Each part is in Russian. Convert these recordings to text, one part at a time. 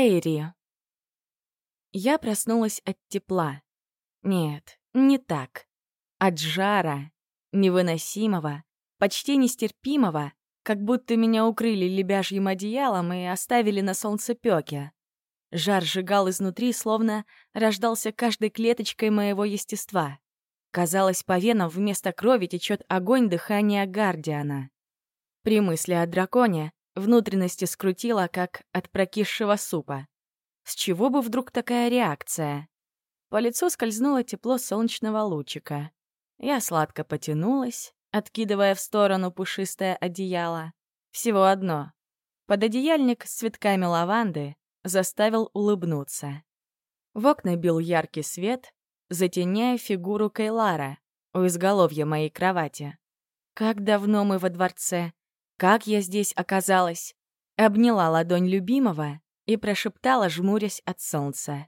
Эйри. Я проснулась от тепла. Нет, не так. От жара, невыносимого, почти нестерпимого, как будто меня укрыли лебяжьим одеялом и оставили на солнцепёке. Жар сжигал изнутри, словно рождался каждой клеточкой моего естества. Казалось, по венам вместо крови течет огонь дыхания Гардиана. При мысли о драконе внутренности скрутило, как от прокисшего супа. С чего бы вдруг такая реакция? По лицу скользнуло тепло солнечного лучика. Я сладко потянулась, откидывая в сторону пушистое одеяло. Всего одно. Пододеяльник с цветками лаванды заставил улыбнуться. В окна бил яркий свет, затеняя фигуру Кейлара у изголовья моей кровати. Как давно мы во дворце, как я здесь оказалась. Обняла ладонь любимого и прошептала, жмурясь от солнца.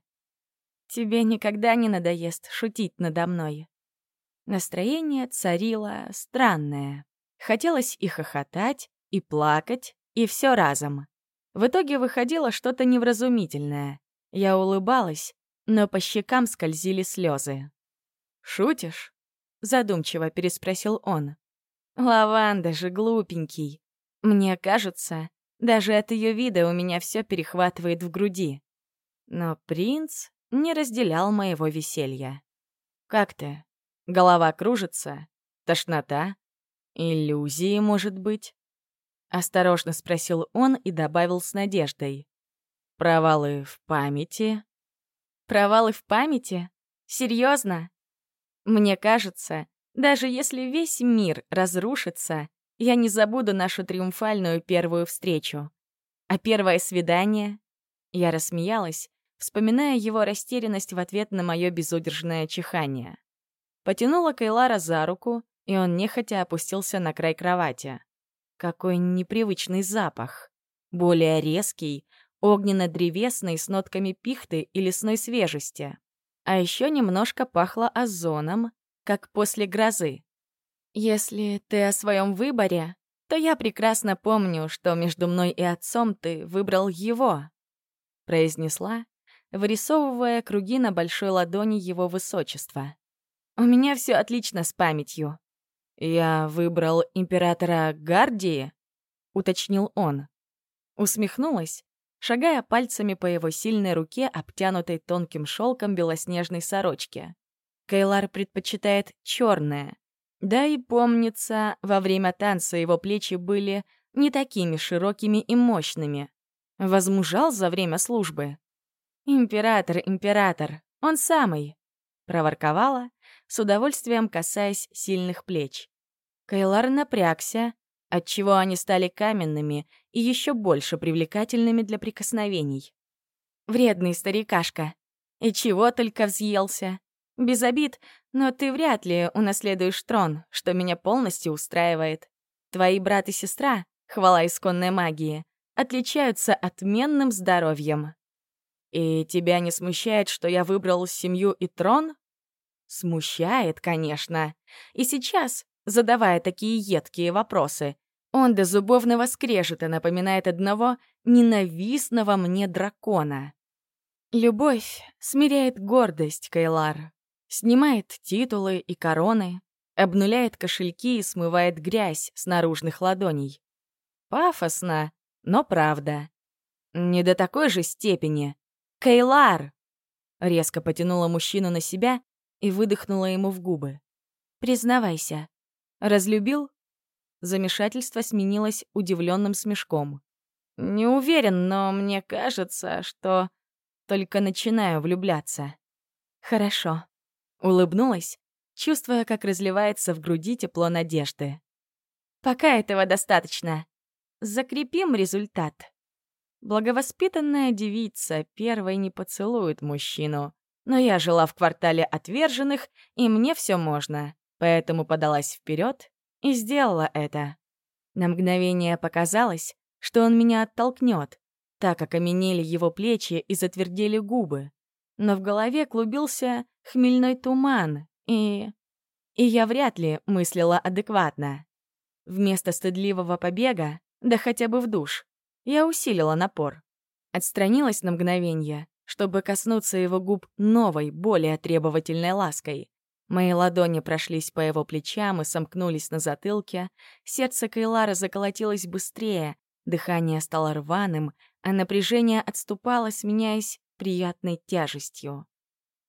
«Тебе никогда не надоест шутить надо мной». Настроение царило странное. Хотелось и хохотать, и плакать, и все разом. В итоге выходило что-то невразумительное. Я улыбалась, но по щекам скользили слезы. «Шутишь?» — задумчиво переспросил он. «Лаванда же глупенький. Мне кажется, даже от ее вида у меня все перехватывает в груди. Но принц не разделял моего веселья. «Как ты? Голова кружится? Тошнота? Иллюзии, может быть?» Осторожно спросил он и добавил с надеждой. «Провалы в памяти?» «Провалы в памяти? Серьезно? Мне кажется, даже если весь мир разрушится, я не забуду нашу триумфальную первую встречу. А первое свидание? Я рассмеялась, вспоминая его растерянность в ответ на мое безудержное чихание. Потянула Кайлара за руку, и он нехотя опустился на край кровати. Какой непривычный запах. Более резкий, огненно-древесный с нотками пихты и лесной свежести. А еще немножко пахло озоном, как после грозы. Если ты о своем выборе, то я прекрасно помню, что между мной и отцом ты выбрал его, произнесла, вырисовывая круги на большой ладони его высочества. У меня все отлично с памятью. «Я выбрал императора Гардии?» — уточнил он. Усмехнулась, шагая пальцами по его сильной руке, обтянутой тонким шелком белоснежной сорочки. Кейлар предпочитает черное. Да и помнится, во время танца его плечи были не такими широкими и мощными. Возмужал за время службы. «Император, император, он самый!» — проворковала, с удовольствием касаясь сильных плеч. Кайлар напрягся, отчего они стали каменными и еще больше привлекательными для прикосновений. «Вредный старикашка! И чего только взъелся! Без обид, но ты вряд ли унаследуешь трон, что меня полностью устраивает. Твои брат и сестра, хвала исконной магии, отличаются отменным здоровьем. И тебя не смущает, что я выбрал семью и трон? Смущает, конечно. И сейчас, задавая такие едкие вопросы. Он до зубовного скрежета напоминает одного ненавистного мне дракона. Любовь смиряет гордость, Кайлар. Снимает титулы и короны, обнуляет кошельки и смывает грязь с наружных ладоней. Пафосно, но правда. Не до такой же степени. Кайлар! Резко потянула мужчину на себя и выдохнула ему в губы. «Признавайся, Разлюбил? Замешательство сменилось удивленным смешком. Не уверен, но мне кажется, что только начинаю влюбляться. Хорошо. Улыбнулась, чувствуя, как разливается в груди тепло надежды. Пока этого достаточно. Закрепим результат. Благовоспитанная девица первой не поцелует мужчину. Но я жила в квартале отверженных, и мне все можно поэтому подалась вперед и сделала это. На мгновение показалось, что он меня оттолкнет, так как окаменели его плечи и затвердели губы. Но в голове клубился хмельной туман, и... И я вряд ли мыслила адекватно. Вместо стыдливого побега, да хотя бы в душ, я усилила напор. Отстранилась на мгновение, чтобы коснуться его губ новой, более требовательной лаской. Мои ладони прошлись по его плечам и сомкнулись на затылке, сердце Кайлара заколотилось быстрее, дыхание стало рваным, а напряжение отступало, сменяясь приятной тяжестью.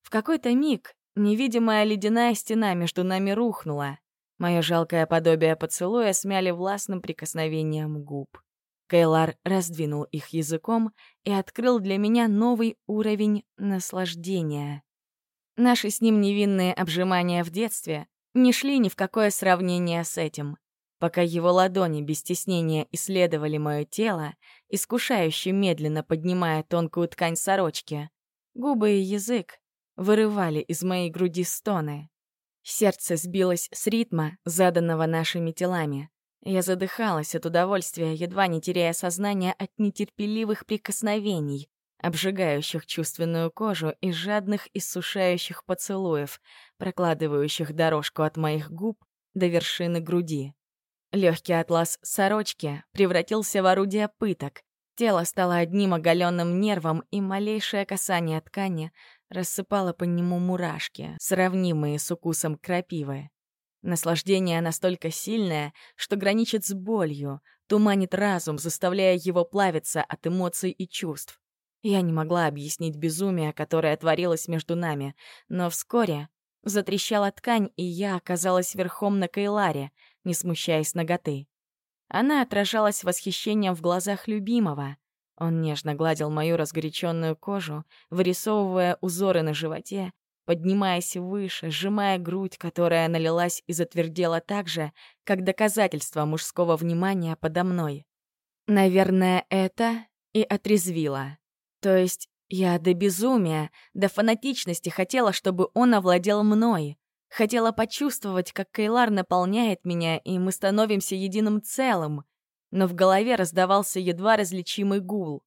В какой-то миг невидимая ледяная стена между нами рухнула. Мое жалкое подобие поцелуя смяли властным прикосновением губ. Кейлар раздвинул их языком и открыл для меня новый уровень наслаждения. Наши с ним невинные обжимания в детстве не шли ни в какое сравнение с этим. Пока его ладони без стеснения исследовали мое тело, искушающе медленно поднимая тонкую ткань сорочки, губы и язык вырывали из моей груди стоны. Сердце сбилось с ритма, заданного нашими телами. Я задыхалась от удовольствия, едва не теряя сознание от нетерпеливых прикосновений, обжигающих чувственную кожу и жадных иссушающих поцелуев, прокладывающих дорожку от моих губ до вершины груди. Легкий атлас сорочки превратился в орудие пыток. Тело стало одним оголенным нервом, и малейшее касание ткани рассыпало по нему мурашки, сравнимые с укусом крапивы. Наслаждение настолько сильное, что граничит с болью, туманит разум, заставляя его плавиться от эмоций и чувств. Я не могла объяснить безумие, которое творилось между нами, но вскоре затрещала ткань, и я оказалась верхом на Кайларе, не смущаясь ноготы. Она отражалась восхищением в глазах любимого. Он нежно гладил мою разгоряченную кожу, вырисовывая узоры на животе, поднимаясь выше, сжимая грудь, которая налилась и затвердела так же, как доказательство мужского внимания подо мной. Наверное, это и отрезвило. То есть я до безумия, до фанатичности хотела, чтобы он овладел мной. Хотела почувствовать, как Кейлар наполняет меня, и мы становимся единым целым. Но в голове раздавался едва различимый гул.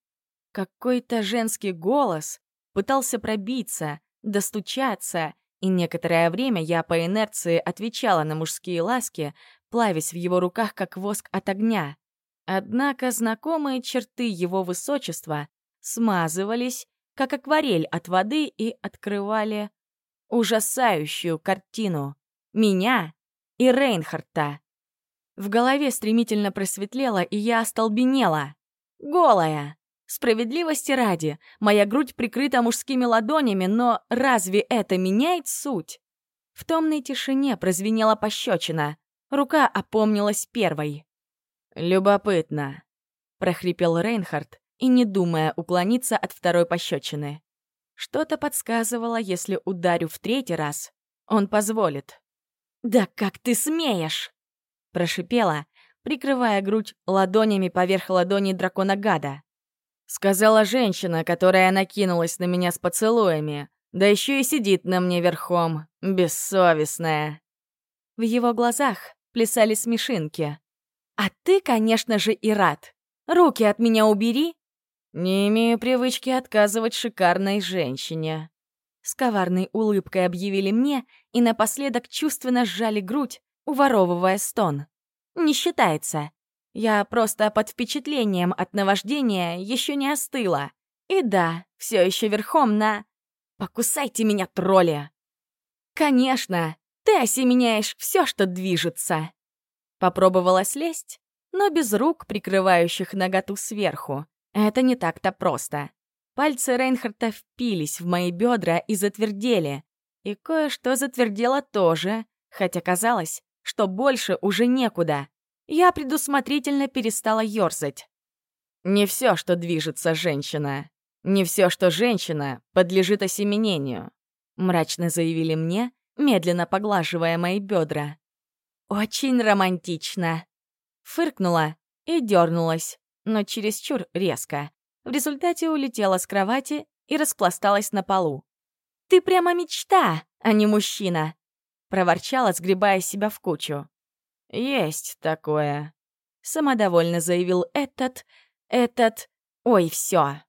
Какой-то женский голос пытался пробиться, достучаться, и некоторое время я по инерции отвечала на мужские ласки, плавясь в его руках, как воск от огня. Однако знакомые черты его высочества смазывались, как акварель от воды, и открывали ужасающую картину. Меня и Рейнхарта. В голове стремительно просветлело, и я остолбенела. Голая. Справедливости ради, моя грудь прикрыта мужскими ладонями, но разве это меняет суть? В томной тишине прозвенела пощечина. Рука опомнилась первой. «Любопытно», — прохрипел Рейнхард, и не думая уклониться от второй пощечины. Что-то подсказывало, если ударю в третий раз, он позволит. «Да как ты смеешь!» — прошипела, прикрывая грудь ладонями поверх ладони дракона-гада. Сказала женщина, которая накинулась на меня с поцелуями, да еще и сидит на мне верхом, бессовестная. В его глазах плясали смешинки. «А ты, конечно же, и рад. Руки от меня убери!» «Не имею привычки отказывать шикарной женщине». С коварной улыбкой объявили мне и напоследок чувственно сжали грудь, уворовывая стон. «Не считается. Я просто под впечатлением от наваждения еще не остыла. И да, все еще верхом на... Покусайте меня, тролли! Конечно, ты осеменяешь все, что движется. Попробовала слезть, но без рук, прикрывающих наготу сверху. Это не так-то просто. Пальцы Рейнхарта впились в мои бедра и затвердели. И кое-что затвердело тоже, хотя казалось, что больше уже некуда я предусмотрительно перестала ёрзать. Не все, что движется женщина, не все, что женщина, подлежит осеменению, мрачно заявили мне, медленно поглаживая мои бедра. Очень романтично. Фыркнула и дернулась, но чересчур резко. В результате улетела с кровати и распласталась на полу. «Ты прямо мечта, а не мужчина!» — проворчала, сгребая себя в кучу. «Есть такое», — самодовольно заявил этот... этот... Ой, все.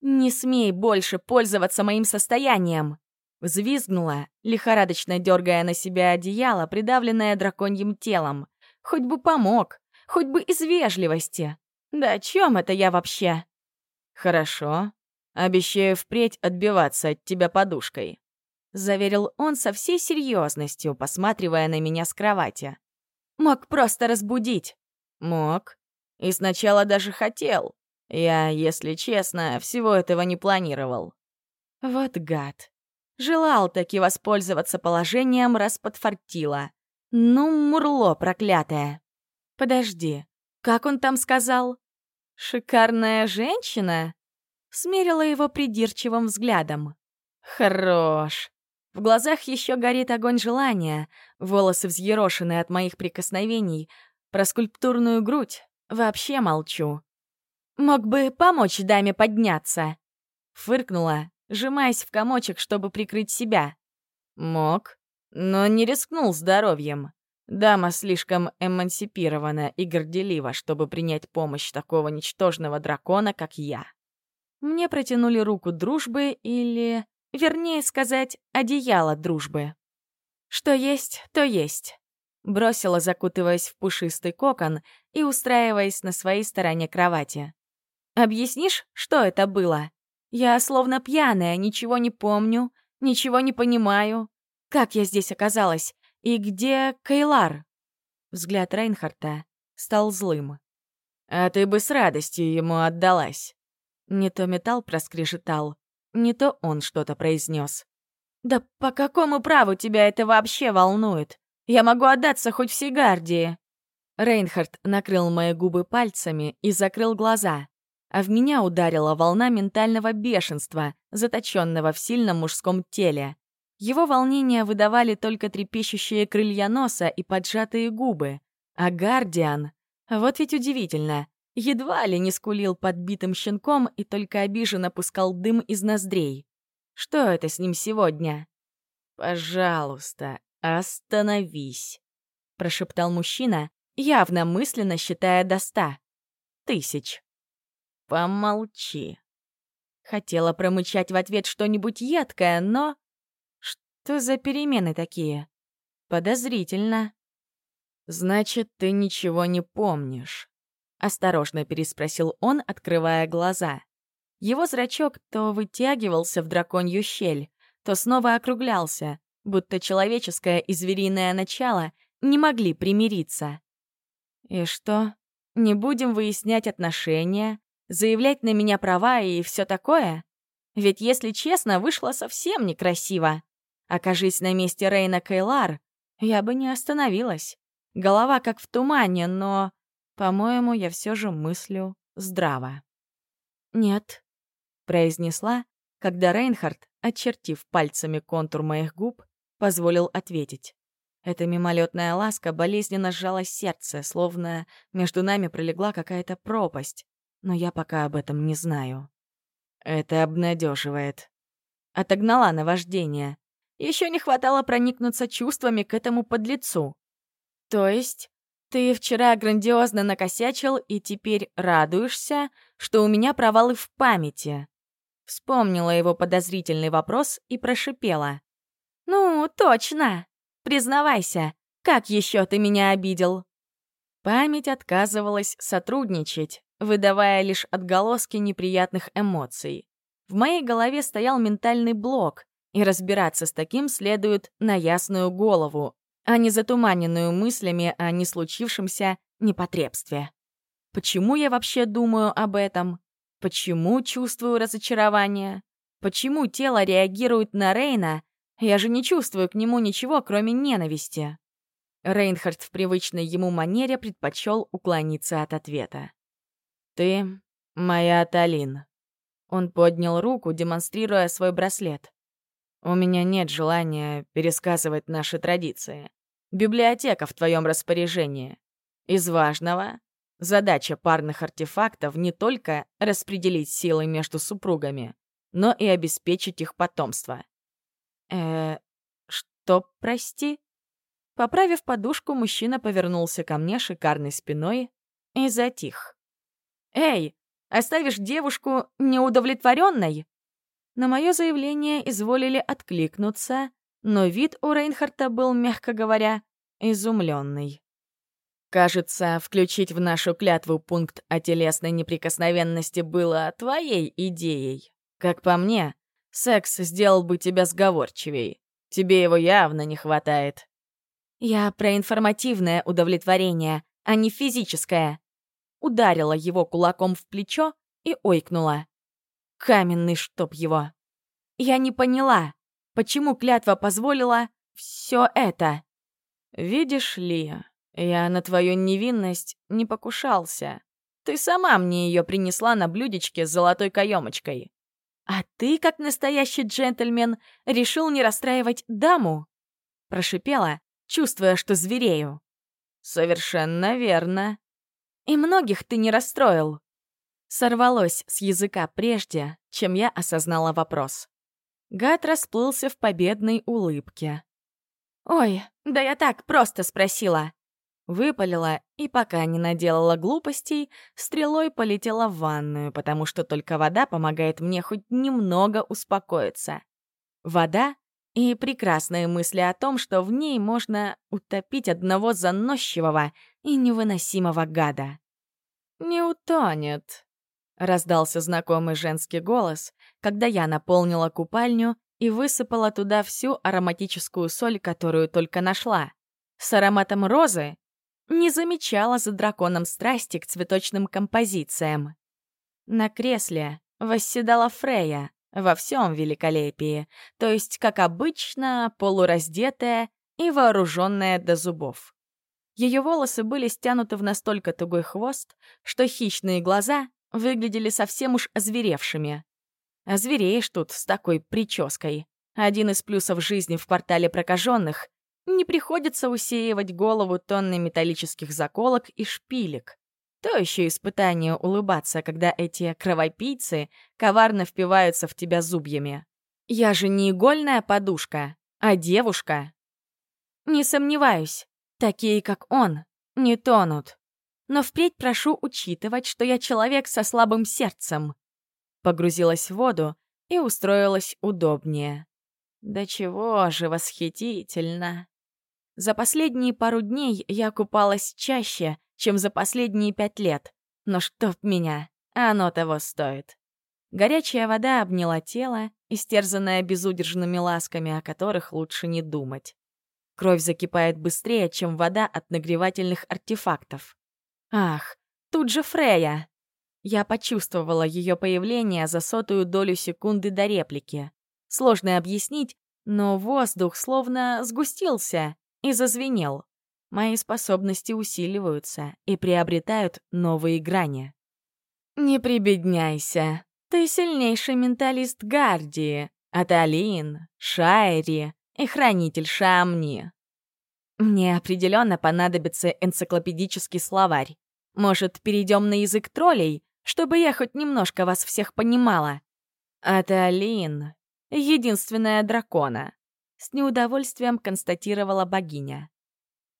«Не смей больше пользоваться моим состоянием!» Взвизгнула, лихорадочно дергая на себя одеяло, придавленное драконьим телом. Хоть бы помог, хоть бы из вежливости. Да о чем это я вообще? «Хорошо. Обещаю впредь отбиваться от тебя подушкой», — заверил он со всей серьезностью, посматривая на меня с кровати. «Мог просто разбудить». «Мог. И сначала даже хотел. Я, если честно, всего этого не планировал». Вот гад. Желал таки воспользоваться положением, раз подфартило. Ну, мурло проклятое. Подожди, как он там сказал? «Шикарная женщина?» Смерила его придирчивым взглядом. «Хорош!» В глазах еще горит огонь желания, волосы взъерошены от моих прикосновений, про скульптурную грудь вообще молчу. «Мог бы помочь даме подняться?» Фыркнула, сжимаясь в комочек, чтобы прикрыть себя. «Мог, но не рискнул здоровьем. Дама слишком эмансипирована и горделива, чтобы принять помощь такого ничтожного дракона, как я. Мне протянули руку дружбы или, вернее сказать, одеяло дружбы. Что есть, то есть. Бросила, закутываясь в пушистый кокон и устраиваясь на своей стороне кровати. «Объяснишь, что это было? Я словно пьяная, ничего не помню, ничего не понимаю. Как я здесь оказалась? «И где Кейлар?» Взгляд Рейнхарта стал злым. «А ты бы с радостью ему отдалась». Не то металл проскрежетал, не то он что-то произнес. «Да по какому праву тебя это вообще волнует? Я могу отдаться хоть всей гардии!» Рейнхард накрыл мои губы пальцами и закрыл глаза, а в меня ударила волна ментального бешенства, заточенного в сильном мужском теле. Его волнение выдавали только трепещущие крылья носа и поджатые губы. А Гардиан... Вот ведь удивительно. Едва ли не скулил подбитым щенком и только обиженно пускал дым из ноздрей. Что это с ним сегодня? «Пожалуйста, остановись», — прошептал мужчина, явно мысленно считая до ста. Тысяч. «Помолчи». Хотела промычать в ответ что-нибудь едкое, но что за перемены такие? Подозрительно. Значит, ты ничего не помнишь? Осторожно переспросил он, открывая глаза. Его зрачок то вытягивался в драконью щель, то снова округлялся, будто человеческое и звериное начало не могли примириться. И что, не будем выяснять отношения, заявлять на меня права и все такое? Ведь, если честно, вышло совсем некрасиво. Окажись на месте Рейна Кейлар, я бы не остановилась. Голова как в тумане, но, по-моему, я все же мыслю здраво. «Нет», — произнесла, когда Рейнхард, очертив пальцами контур моих губ, позволил ответить. Эта мимолетная ласка болезненно сжала сердце, словно между нами пролегла какая-то пропасть, но я пока об этом не знаю. Это обнадеживает. Отогнала наваждение, еще не хватало проникнуться чувствами к этому подлецу. То есть ты вчера грандиозно накосячил и теперь радуешься, что у меня провалы в памяти. Вспомнила его подозрительный вопрос и прошипела. «Ну, точно. Признавайся, как еще ты меня обидел?» Память отказывалась сотрудничать, выдавая лишь отголоски неприятных эмоций. В моей голове стоял ментальный блок, и разбираться с таким следует на ясную голову, а не затуманенную мыслями о не случившемся непотребстве. Почему я вообще думаю об этом? Почему чувствую разочарование? Почему тело реагирует на Рейна? Я же не чувствую к нему ничего, кроме ненависти. Рейнхард в привычной ему манере предпочел уклониться от ответа. «Ты моя Талин». Он поднял руку, демонстрируя свой браслет. У меня нет желания пересказывать наши традиции. Библиотека в твоем распоряжении. Из важного — задача парных артефактов не только распределить силы между супругами, но и обеспечить их потомство. э что, прости? Поправив подушку, мужчина повернулся ко мне шикарной спиной и затих. «Эй, оставишь девушку неудовлетворенной? На мое заявление изволили откликнуться, но вид у Рейнхарта был, мягко говоря, изумленный. Кажется, включить в нашу клятву пункт о телесной неприкосновенности было твоей идеей. Как по мне, секс сделал бы тебя сговорчивей. Тебе его явно не хватает. Я про информативное удовлетворение, а не физическое. Ударила его кулаком в плечо и ойкнула. Каменный чтоб его. Я не поняла, почему клятва позволила все это. Видишь ли, я на твою невинность не покушался. Ты сама мне ее принесла на блюдечке с золотой каемочкой. А ты, как настоящий джентльмен, решил не расстраивать даму? Прошипела, чувствуя, что зверею. Совершенно верно. И многих ты не расстроил. Сорвалось с языка прежде, чем я осознала вопрос. Гад расплылся в победной улыбке. «Ой, да я так просто спросила. Выпалила и, пока не наделала глупостей, стрелой полетела в ванную, потому что только вода помогает мне хоть немного успокоиться. Вода и прекрасные мысли о том, что в ней можно утопить одного заносчивого и невыносимого гада. «Не утонет», — раздался знакомый женский голос, когда я наполнила купальню и высыпала туда всю ароматическую соль, которую только нашла. С ароматом розы не замечала за драконом страсти к цветочным композициям. На кресле восседала Фрея во всем великолепии, то есть, как обычно, полураздетая и вооруженная до зубов. Ее волосы были стянуты в настолько тугой хвост, что хищные глаза выглядели совсем уж озверевшими. Озвереешь тут с такой прической. Один из плюсов жизни в портале прокаженных не приходится усеивать голову тонны металлических заколок и шпилек. То еще испытание улыбаться, когда эти кровопийцы коварно впиваются в тебя зубьями. Я же не игольная подушка, а девушка. Не сомневаюсь, такие, как он, не тонут. Но впредь прошу учитывать, что я человек со слабым сердцем. Погрузилась в воду и устроилась удобнее. Да чего же восхитительно. За последние пару дней я купалась чаще, чем за последние пять лет. Но чтоб меня, оно того стоит. Горячая вода обняла тело, истерзанное безудержными ласками, о которых лучше не думать. Кровь закипает быстрее, чем вода от нагревательных артефактов. Ах, тут же Фрея! Я почувствовала ее появление за сотую долю секунды до реплики. Сложно объяснить, но воздух словно сгустился, и зазвенел. Мои способности усиливаются и приобретают новые грани. «Не прибедняйся. Ты сильнейший менталист Гардии, Аталин, Шайри и хранитель Шамни. Мне определенно понадобится энциклопедический словарь. Может, перейдем на язык троллей, чтобы я хоть немножко вас всех понимала? Аталин — единственная дракона. С неудовольствием констатировала богиня.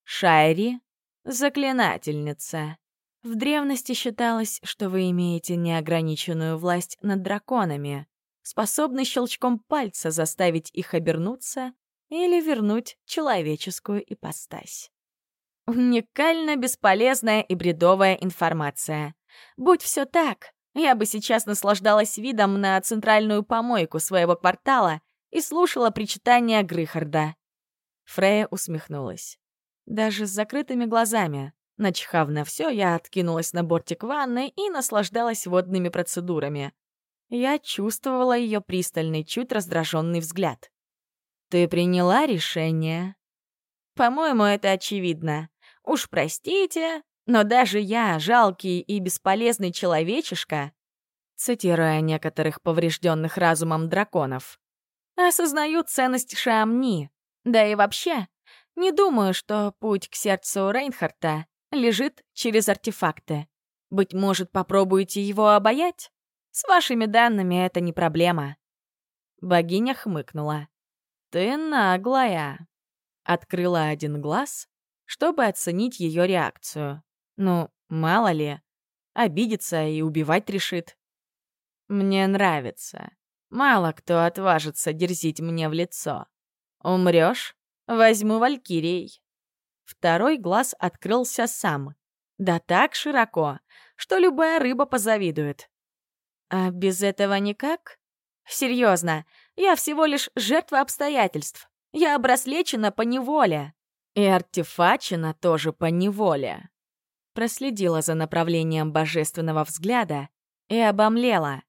Шайри — заклинательница. В древности считалось, что вы имеете неограниченную власть над драконами, способны щелчком пальца заставить их обернуться или вернуть человеческую ипостась. Уникально бесполезная и бредовая информация. Будь все так, я бы сейчас наслаждалась видом на центральную помойку своего квартала и слушала причитания Грыхарда. Фрея усмехнулась. Даже с закрытыми глазами, начхав на все, я откинулась на бортик ванны и наслаждалась водными процедурами. Я чувствовала ее пристальный, чуть раздраженный взгляд. «Ты приняла решение?» «По-моему, это очевидно. Уж простите, но даже я, жалкий и бесполезный человечишка, цитируя некоторых поврежденных разумом драконов, осознаю ценность Шамни. Да и вообще, не думаю, что путь к сердцу Рейнхарта лежит через артефакты. Быть может, попробуете его обаять? С вашими данными это не проблема. Богиня хмыкнула. «Ты наглая!» Открыла один глаз, чтобы оценить ее реакцию. Ну, мало ли, обидится и убивать решит. «Мне нравится. Мало кто отважится дерзить мне в лицо. Умрёшь? Возьму валькирией». Второй глаз открылся сам. Да так широко, что любая рыба позавидует. А без этого никак? Серьезно, я всего лишь жертва обстоятельств. Я обраслечена по неволе. И артефачена тоже по неволе. Проследила за направлением божественного взгляда и обомлела.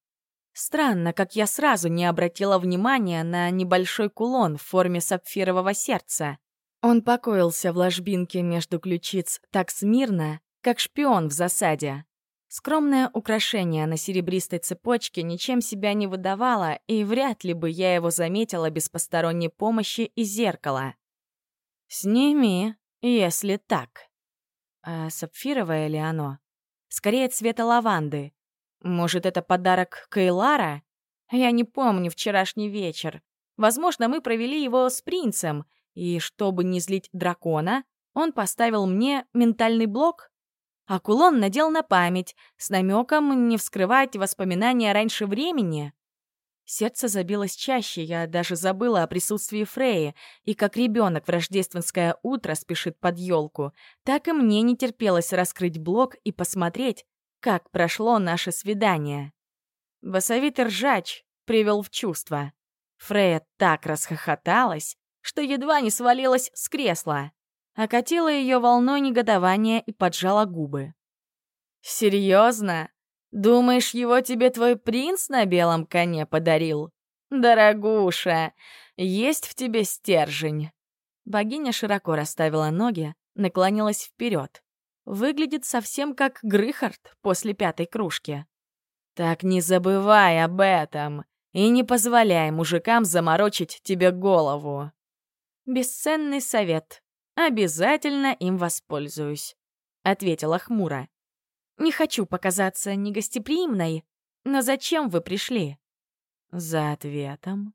Странно, как я сразу не обратила внимания на небольшой кулон в форме сапфирового сердца. Он покоился в ложбинке между ключиц так смирно, как шпион в засаде. Скромное украшение на серебристой цепочке ничем себя не выдавало, и вряд ли бы я его заметила без посторонней помощи и зеркала. «Сними, если так». А сапфировое ли оно? Скорее цвета лаванды. Может, это подарок Кейлара? Я не помню вчерашний вечер. Возможно, мы провели его с принцем, и чтобы не злить дракона, он поставил мне ментальный блок а кулон надел на память, с намеком не вскрывать воспоминания раньше времени. Сердце забилось чаще, я даже забыла о присутствии Фреи, и как ребенок в рождественское утро спешит под елку, так и мне не терпелось раскрыть блок и посмотреть, как прошло наше свидание. Басовитый ржач привел в чувство. Фрея так расхохоталась, что едва не свалилась с кресла окатила ее волной негодования и поджала губы. «Серьезно? Думаешь, его тебе твой принц на белом коне подарил? Дорогуша, есть в тебе стержень!» Богиня широко расставила ноги, наклонилась вперед. Выглядит совсем как Грыхард после пятой кружки. «Так не забывай об этом и не позволяй мужикам заморочить тебе голову!» Бесценный совет. «Обязательно им воспользуюсь», — ответила хмуро. «Не хочу показаться негостеприимной, но зачем вы пришли?» «За ответом.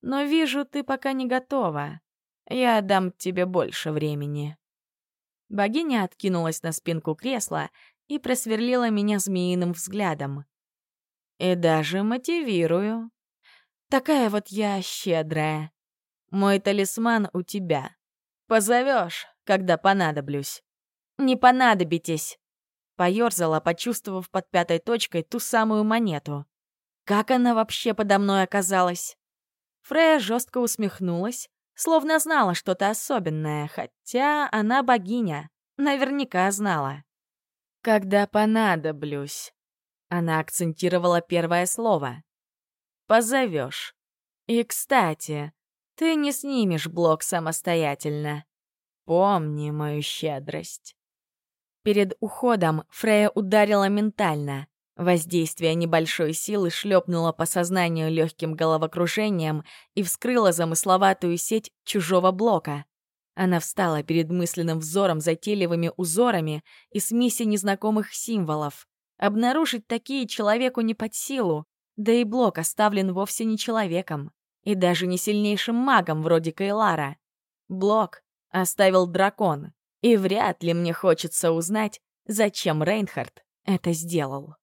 Но вижу, ты пока не готова. Я дам тебе больше времени». Богиня откинулась на спинку кресла и просверлила меня змеиным взглядом. «И даже мотивирую. Такая вот я щедрая. Мой талисман у тебя. Позовешь, когда понадоблюсь. Не понадобитесь. Поёрзала, почувствовав под пятой точкой ту самую монету. Как она вообще подо мной оказалась? Фрея жестко усмехнулась, словно знала что-то особенное, хотя она богиня, наверняка знала. «Когда понадоблюсь», — она акцентировала первое слово. «Позовешь. И, кстати, ты не снимешь блок самостоятельно. Помни мою щедрость. Перед уходом Фрея ударила ментально. Воздействие небольшой силы шлепнуло по сознанию легким головокружением и вскрыло замысловатую сеть чужого блока. Она встала перед мысленным взором затейливыми узорами и смеси незнакомых символов. Обнаружить такие человеку не под силу, да и блок оставлен вовсе не человеком и даже не сильнейшим магом вроде Кайлара. Блок оставил дракон, и вряд ли мне хочется узнать, зачем Рейнхард это сделал.